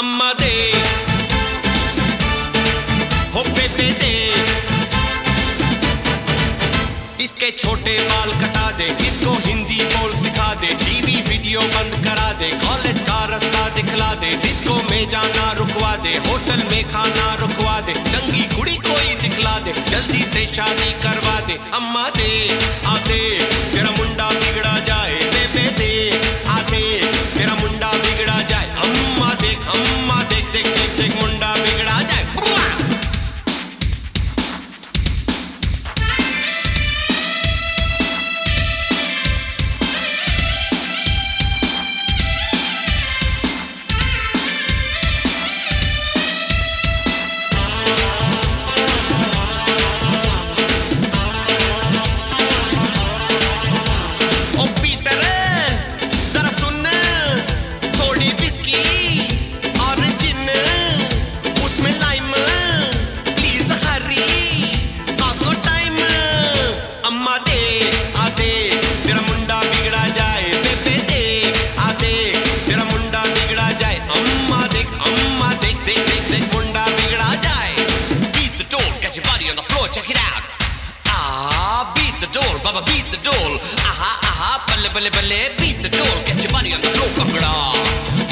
अम्मा देख हो बेबे देख इसके छोटे बाल कटा दे, इसको हिंदी बोल सिखा दे, टीवी वीडियो बंद करा दे कॉलेज का रास्ता दिखला दे डिस्को में जाना रुकवा दे, होटल में खाना रुकवा दे चंगी कुड़ी कोई दिखला दे, जल्दी से शादी करवा दे, अम्मा दे, आते। Baba, beat the door. Aha, aha, balle, balle, balle, beat the door. Get your money on the floor, Bhangra.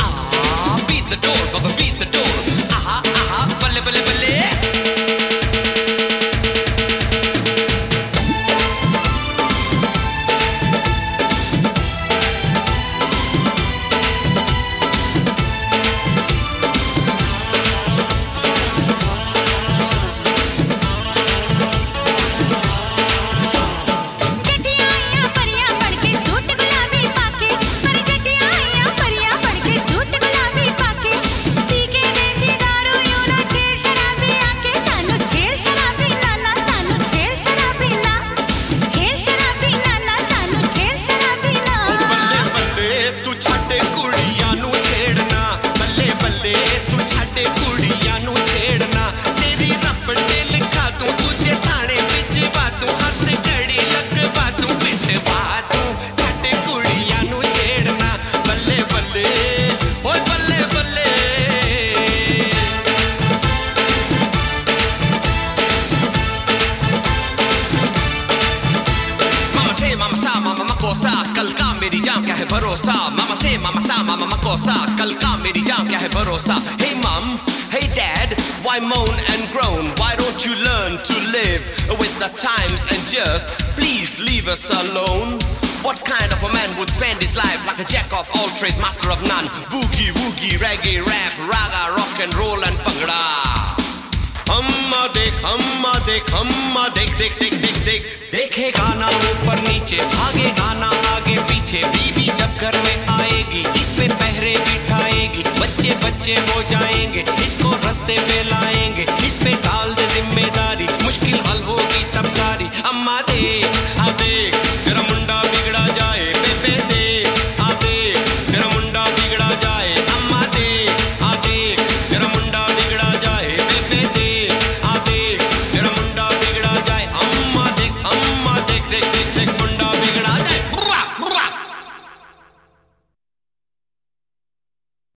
कल का मेरी जान क्या है भरोसा मामा से मामा सा मामा मकोसा कल का मेरी जान क्या है भरोसा Hey mom, hey dad, why moan and groan? Why don't you learn to live with the times and just please leave us alone? What kind of a man would spend his life like a jack of all trades, master of none? Boogie, woogie, reggae, rap, raga, rock and roll and bhangra. अम्मा देख अम्मा देख अम्मा देख देख देख देख देख देखे गाना ऊपर नीचे भागे गाना आगे पीछे बीवी जब घर में आएगी इस पे पहरे बिठाएगी बच्चे बच्चे